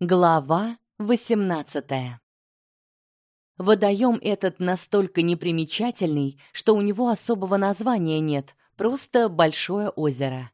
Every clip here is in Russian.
Глава 18. Водоем этот настолько непримечательный, что у него особого названия нет, просто большое озеро.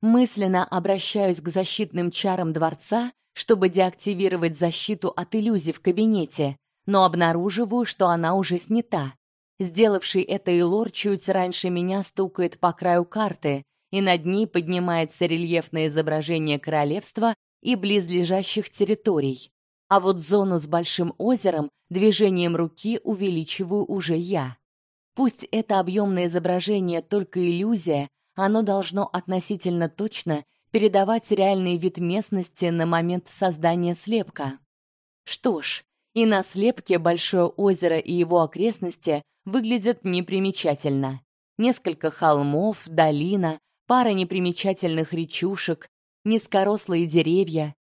Мысленно обращаюсь к защитным чарам дворца, чтобы деактивировать защиту от иллюзий в кабинете, но обнаруживаю, что она уже снята. Сделавший это Илор чуть раньше меня стукает по краю карты, и над ней поднимается рельефное изображение королевства и близлежащих территорий. А вот зону с большим озером движением руки увеличиваю уже я. Пусть это объемное изображение только иллюзия, оно должно относительно точно передавать реальный вид местности на момент создания слепка. Что ж, и на слепке большое озеро и его окрестности выглядят непримечательно. Несколько холмов, долина, пара непримечательных речушек, низкорослые деревья.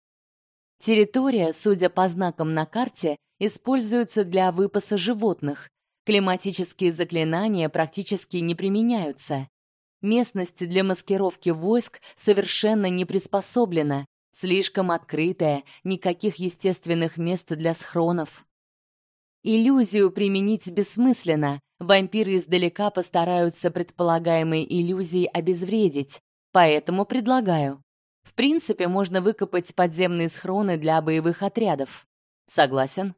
Территория, судя по знакам на карте, используется для выпаса животных. Климатические заклинания практически не применяются. Местность для маскировки войск совершенно не приспособлена, слишком открытая, никаких естественных мест для схронов. Иллюзию применить бессмысленно. Вампиры издалека постараются предполагаемые иллюзии обезвредить, поэтому предлагаю в принципе, можно выкопать подземные схроны для боевых отрядов. Согласен?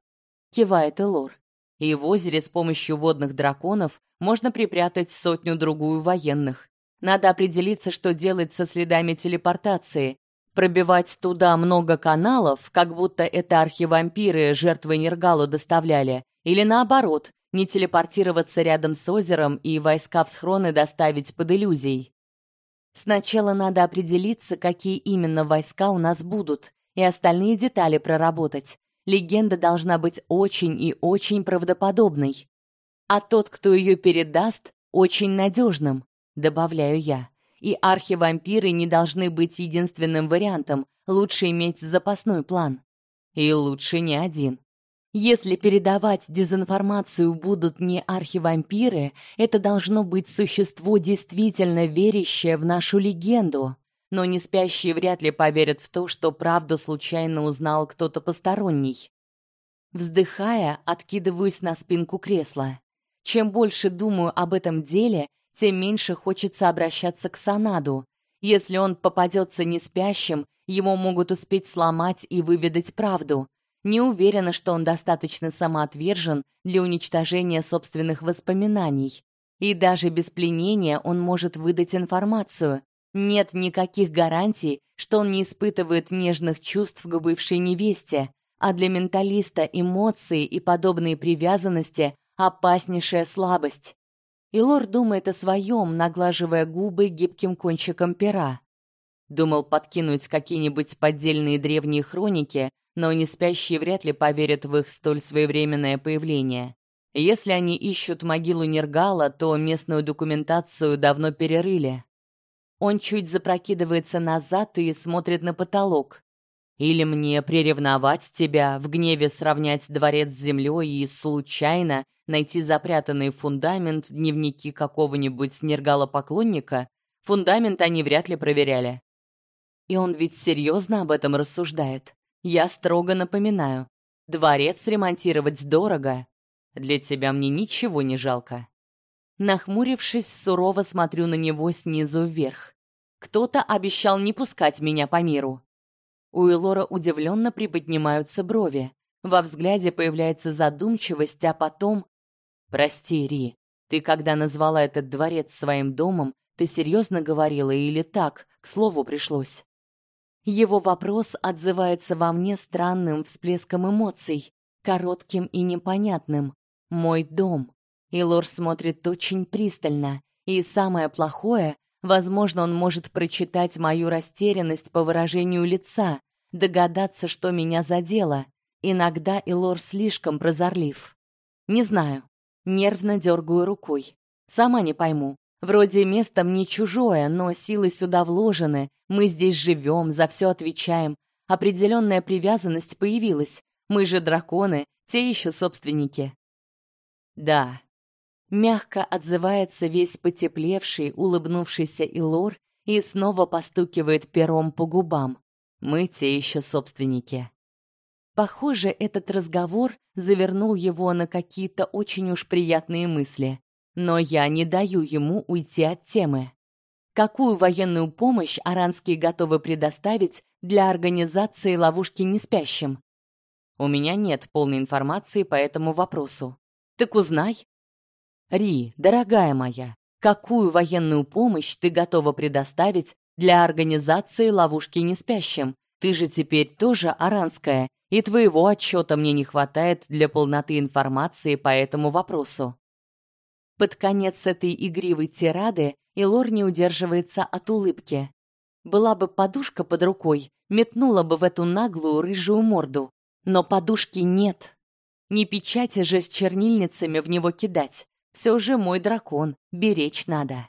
Кивает Элор. И в озере с помощью водных драконов можно припрятать сотню-другую военных. Надо определиться, что делать со следами телепортации. Пробивать туда много каналов, как будто это архивампиры жертвы Нергалу доставляли, или наоборот, не телепортироваться рядом с озером и войска в схроны доставить под иллюзией. Сначала надо определиться, какие именно войска у нас будут, и остальные детали проработать. Легенда должна быть очень и очень правдоподобной. А тот, кто ее передаст, очень надежным, добавляю я. И архивампиры не должны быть единственным вариантом, лучше иметь запасной план. И лучше не один. Если передавать дезинформацию будут не архивампиры, это должно быть существо действительно верящее в нашу легенду. Но не спящие вряд ли поверят в то, что правду случайно узнал кто-то посторонний. Вздыхая, откидываюсь на спинку кресла. Чем больше думаю об этом деле, тем меньше хочется обращаться к Санаду. Если он попадется не спящим, его могут успеть сломать и выведать правду. Не уверена, что он достаточно самоотвержен для уничтожения собственных воспоминаний. И даже без пленения он может выдать информацию. Нет никаких гарантий, что он не испытывает нежных чувств к бывшей невесте, а для менталиста эмоции и подобные привязанности опаснейшая слабость. И лорд думает о своем, наглаживая губы гибким кончиком пера. Думал подкинуть какие-нибудь поддельные древние хроники, но не спящие вряд ли поверят в их столь своевременное появление. Если они ищут могилу Нергала, то местную документацию давно перерыли. Он чуть запрокидывается назад и смотрит на потолок. Или мне приревновать тебя, в гневе сравнять дворец с землей и случайно найти запрятанный фундамент дневники какого-нибудь Нергала-поклонника? Фундамент они вряд ли проверяли. И он ведь серьезно об этом рассуждает. Я строго напоминаю. Дворец ремонтировать дорого. Для тебя мне ничего не жалко. Нахмурившись, сурово смотрю на него снизу вверх. Кто-то обещал не пускать меня по миру. У Элора удивленно приподнимаются брови. Во взгляде появляется задумчивость, а потом... «Прости, Ри, ты когда назвала этот дворец своим домом, ты серьезно говорила или так, к слову пришлось?» Его вопрос отзывается во мне странным всплеском эмоций, коротким и непонятным. Мой дом. И Лор смотрит очень пристально, и самое плохое, возможно, он может прочитать мою растерянность по выражению лица, догадаться, что меня задело. Иногда Илор слишком прозорлив. Не знаю. Нервно дергаю рукой. Сама не пойму, Вроде место мне чужое, но силы сюда вложены, мы здесь живем, за все отвечаем. Определенная привязанность появилась. Мы же драконы, те еще собственники. Да. Мягко отзывается весь потеплевший, улыбнувшийся Илор и снова постукивает пером по губам. Мы те еще собственники. Похоже, этот разговор завернул его на какие-то очень уж приятные мысли. Но я не даю ему уйти от темы. Какую военную помощь аранские готовы предоставить для организации ловушки неспящим? У меня нет полной информации по этому вопросу. Так узнай. Ри, дорогая моя, какую военную помощь ты готова предоставить для организации ловушки неспящим? Ты же теперь тоже аранская, и твоего отчета мне не хватает для полноты информации по этому вопросу. Под конец этой игривой тирады Илор не удерживается от улыбки. Была бы подушка под рукой, метнула бы в эту наглую рыжую морду. Но подушки нет. Не печати же с чернильницами в него кидать. Все же мой дракон, беречь надо.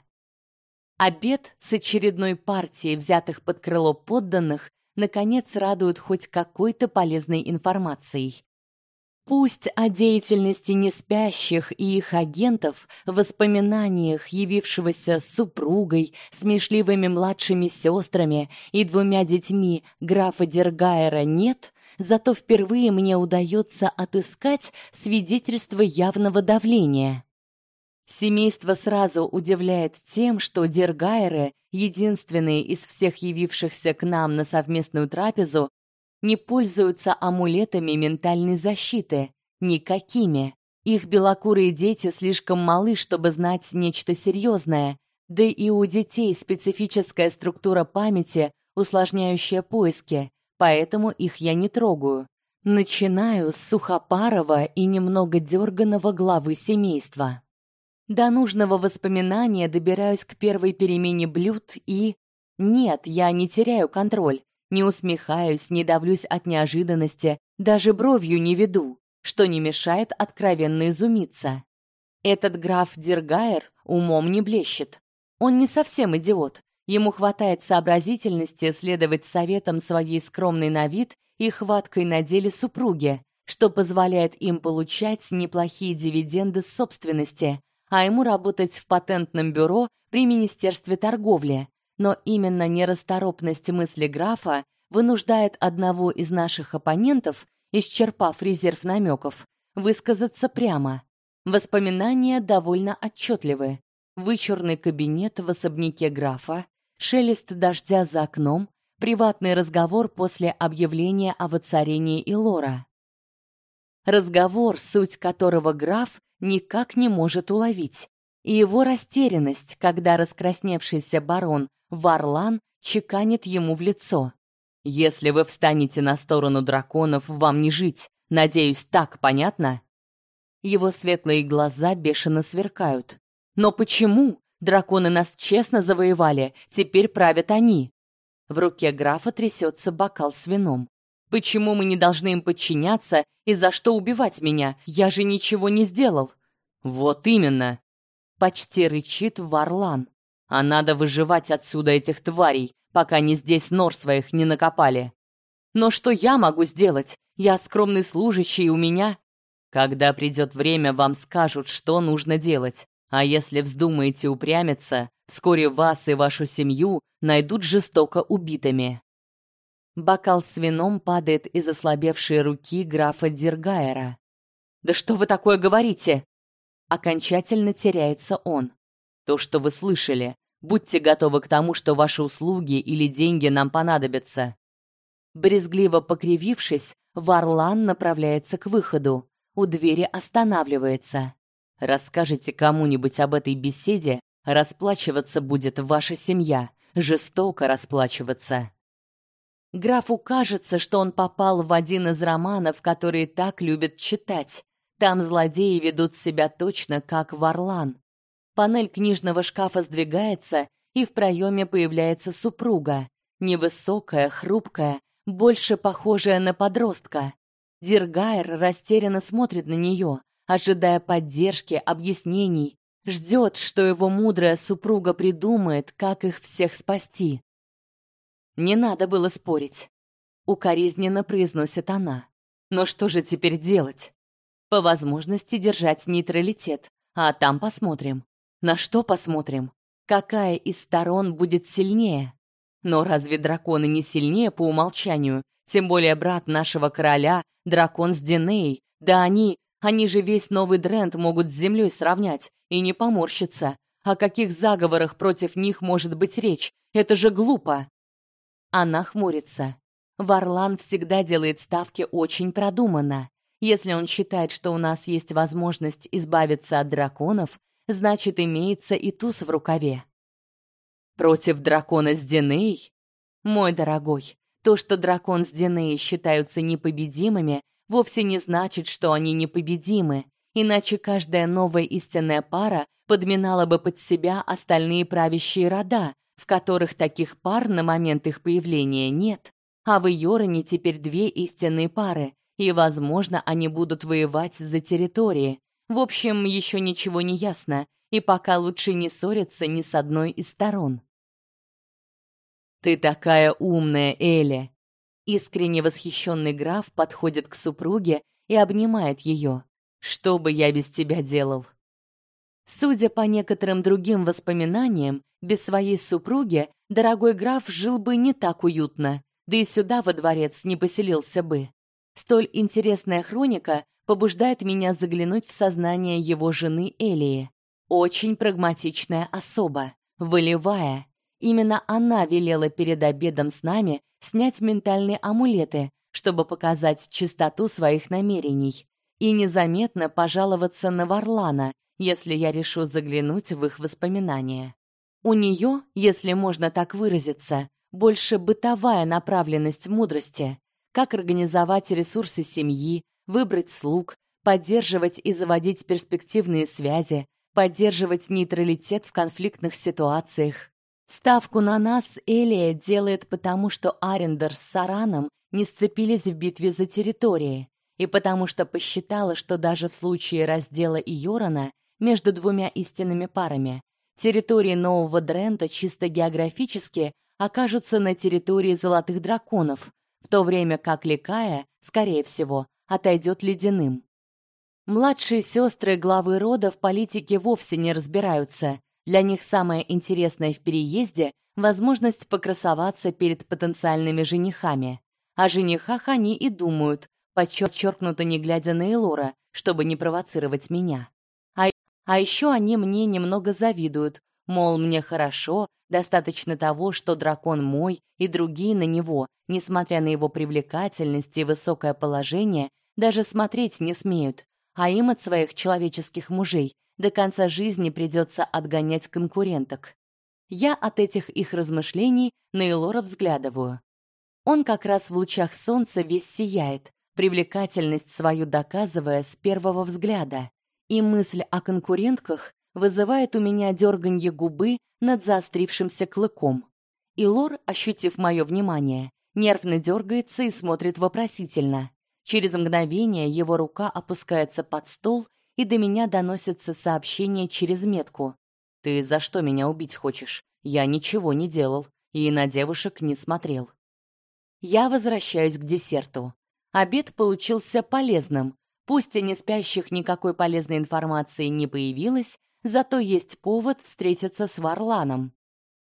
Обед с очередной партией взятых под крыло подданных наконец радует хоть какой-то полезной информацией. Пусть о деятельности неспящих и их агентов, воспоминаниях явившегося супругой, смешливыми младшими сестрами и двумя детьми графа Дергайера нет, зато впервые мне удается отыскать свидетельство явного давления. Семейство сразу удивляет тем, что Дергайеры, единственные из всех явившихся к нам на совместную трапезу, не пользуются амулетами ментальной защиты, никакими. Их белокурые дети слишком малы, чтобы знать нечто серьезное, да и у детей специфическая структура памяти, усложняющая поиски, поэтому их я не трогаю. Начинаю с сухопарого и немного дерганого главы семейства. До нужного воспоминания добираюсь к первой перемене блюд и... Нет, я не теряю контроль. Не усмехаюсь, не давлюсь от неожиданности, даже бровью не веду, что не мешает откровенно изумиться. Этот граф Дергайер умом не блещет. Он не совсем идиот. Ему хватает сообразительности следовать советам своей скромной на вид и хваткой на деле супруги, что позволяет им получать неплохие дивиденды с собственности, а ему работать в патентном бюро при Министерстве торговли, но именно нерасторопность мысли графа вынуждает одного из наших оппонентов, исчерпав резерв намеков, высказаться прямо. Воспоминания довольно отчетливы. Вычурный кабинет в особняке графа, шелест дождя за окном, приватный разговор после объявления о воцарении Илора. Разговор, суть которого граф никак не может уловить, и его растерянность, когда раскрасневшийся барон Варлан чеканит ему в лицо. Если вы встанете на сторону драконов, вам не жить. Надеюсь, так понятно? Его светлые глаза бешено сверкают. Но почему? Драконы нас честно завоевали, теперь правят они. В руке графа трясется бокал с вином. Почему мы не должны им подчиняться и за что убивать меня? Я же ничего не сделал. Вот именно. Почти рычит Варлан. А надо выживать отсюда этих тварей, пока они здесь нор своих не накопали. Но что я могу сделать? Я скромный служащий, у меня... Когда придет время, вам скажут, что нужно делать. А если вздумаете упрямиться, вскоре вас и вашу семью найдут жестоко убитыми. Бокал с вином падает из ослабевшей руки графа Диргайера. Да что вы такое говорите? Окончательно теряется он. То, что вы слышали. Будьте готовы к тому, что ваши услуги или деньги нам понадобятся. Брезгливо покривившись, Варлан направляется к выходу. У двери останавливается. Расскажите кому-нибудь об этой беседе, расплачиваться будет ваша семья, жестоко расплачиваться. Графу кажется, что он попал в один из романов, которые так любят читать. Там злодеи ведут себя точно как Варлан. Панель книжного шкафа сдвигается, и в проеме появляется супруга, невысокая, хрупкая, больше похожая на подростка. Диргайр растерянно смотрит на нее, ожидая поддержки, объяснений, ждет, что его мудрая супруга придумает, как их всех спасти. Не надо было спорить, укоризненно произносит она. Но что же теперь делать? По возможности держать нейтралитет, а там посмотрим. На что посмотрим? Какая из сторон будет сильнее? Но разве драконы не сильнее по умолчанию? Тем более брат нашего короля, дракон с Диней. Да они, они же весь новый Дрент могут с землей сравнять и не поморщиться. О каких заговорах против них может быть речь? Это же глупо. Она хмурится. Варлан всегда делает ставки очень продуманно. Если он считает, что у нас есть возможность избавиться от драконов, значит, имеется и туз в рукаве. Против дракона с Диней? Мой дорогой, то, что дракон с Диней считаются непобедимыми, вовсе не значит, что они непобедимы, иначе каждая новая истинная пара подминала бы под себя остальные правящие рода, в которых таких пар на момент их появления нет. А в Йороне теперь две истинные пары, и, возможно, они будут воевать за территории. В общем, еще ничего не ясно, и пока лучше не ссориться ни с одной из сторон. «Ты такая умная, Эля!» Искренне восхищенный граф подходит к супруге и обнимает ее. «Что бы я без тебя делал?» Судя по некоторым другим воспоминаниям, без своей супруги дорогой граф жил бы не так уютно, да и сюда во дворец не поселился бы. Столь интересная хроника побуждает меня заглянуть в сознание его жены Элии. Очень прагматичная особа, волевая. Именно она велела перед обедом с нами снять ментальные амулеты, чтобы показать чистоту своих намерений, и незаметно пожаловаться на Варлана, если я решу заглянуть в их воспоминания. У нее, если можно так выразиться, больше бытовая направленность мудрости, как организовать ресурсы семьи, выбрать слуг, поддерживать и заводить перспективные связи, поддерживать нейтралитет в конфликтных ситуациях. Ставку на нас Элия делает потому, что Арендер с Сараном не сцепились в битве за территории, и потому что посчитала, что даже в случае раздела Иорана между двумя истинными парами. Территории Нового Дрента чисто географически окажутся на территории Золотых Драконов, в то время как Ликая, скорее всего, отойдет ледяным. Младшие сестры главы рода в политике вовсе не разбираются. Для них самое интересное в переезде — возможность покрасоваться перед потенциальными женихами. О женихах они и думают, подчеркнуто не глядя на Элора, чтобы не провоцировать меня. А еще они мне немного завидуют, мол, мне хорошо, достаточно того, что дракон мой и другие на него, несмотря на его привлекательность и высокое положение, даже смотреть не смеют, а им от своих человеческих мужей до конца жизни придется отгонять конкуренток. Я от этих их размышлений на Элора взглядываю. Он как раз в лучах солнца весь сияет, привлекательность свою доказывая с первого взгляда и мысль о конкурентках вызывает у меня дерганье губы над заострившимся клыком. И Лор, ощутив мое внимание, нервно дергается и смотрит вопросительно. Через мгновение его рука опускается под стол, и до меня доносится сообщение через метку. «Ты за что меня убить хочешь? Я ничего не делал и на девушек не смотрел». Я возвращаюсь к десерту. Обед получился полезным, Пусть и не спящих никакой полезной информации не появилось, зато есть повод встретиться с Варланом.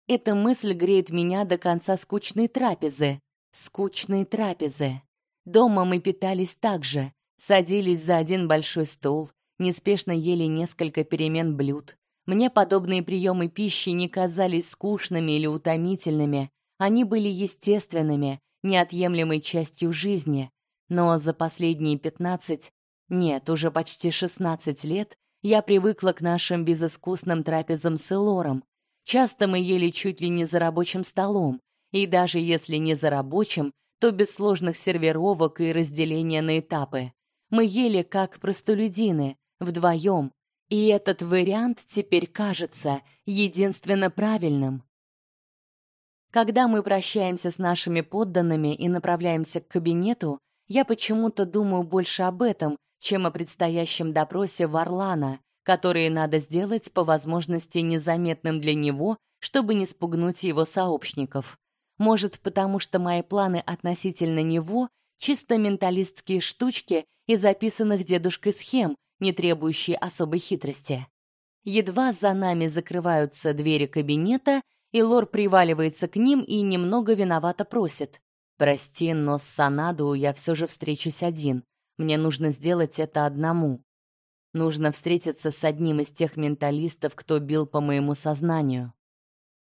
Эта мысль греет меня до конца скучной трапезы. Скучной трапезы. Дома мы питались так же. Садились за один большой стол, неспешно ели несколько перемен блюд. Мне подобные приемы пищи не казались скучными или утомительными. Они были естественными, неотъемлемой частью жизни. Но за последние пятнадцать нет, уже почти 16 лет я привыкла к нашим безыскусным трапезам с Элором. Часто мы ели чуть ли не за рабочим столом, и даже если не за рабочим, то без сложных сервировок и разделения на этапы. Мы ели как простолюдины, вдвоем, и этот вариант теперь кажется единственно правильным. Когда мы прощаемся с нашими подданными и направляемся к кабинету, я почему-то думаю больше об этом, чем о предстоящем допросе Варлана, который надо сделать по возможности незаметным для него, чтобы не спугнуть его сообщников. Может, потому что мои планы относительно него чисто менталистские штучки из записанных дедушкой схем, не требующие особой хитрости. Едва за нами закрываются двери кабинета, и Лор приваливается к ним и немного виновато просит. «Прости, но с Санаду я все же встречусь один. Мне нужно сделать это одному. Нужно встретиться с одним из тех менталистов, кто бил по моему сознанию».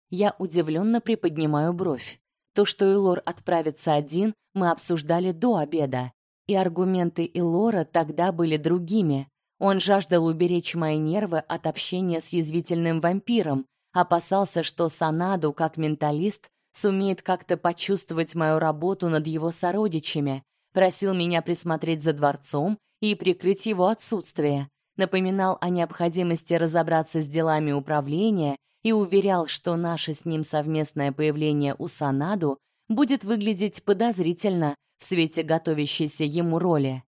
Я удивленно приподнимаю бровь. То, что Илор отправится один, мы обсуждали до обеда. И аргументы Илора тогда были другими. Он жаждал уберечь мои нервы от общения с язвительным вампиром, опасался, что Санаду, как менталист, сумеет как-то почувствовать мою работу над его сородичами, просил меня присмотреть за дворцом и прикрыть его отсутствие, напоминал о необходимости разобраться с делами управления и уверял, что наше с ним совместное появление у Санаду будет выглядеть подозрительно в свете готовящейся ему роли.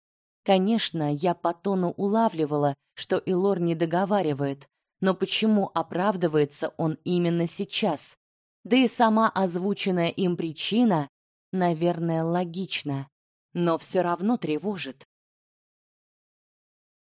Конечно, я по тону улавливала, что Илор не договаривает, но почему оправдывается он именно сейчас? Да и сама озвученная им причина, наверное, логична, но все равно тревожит.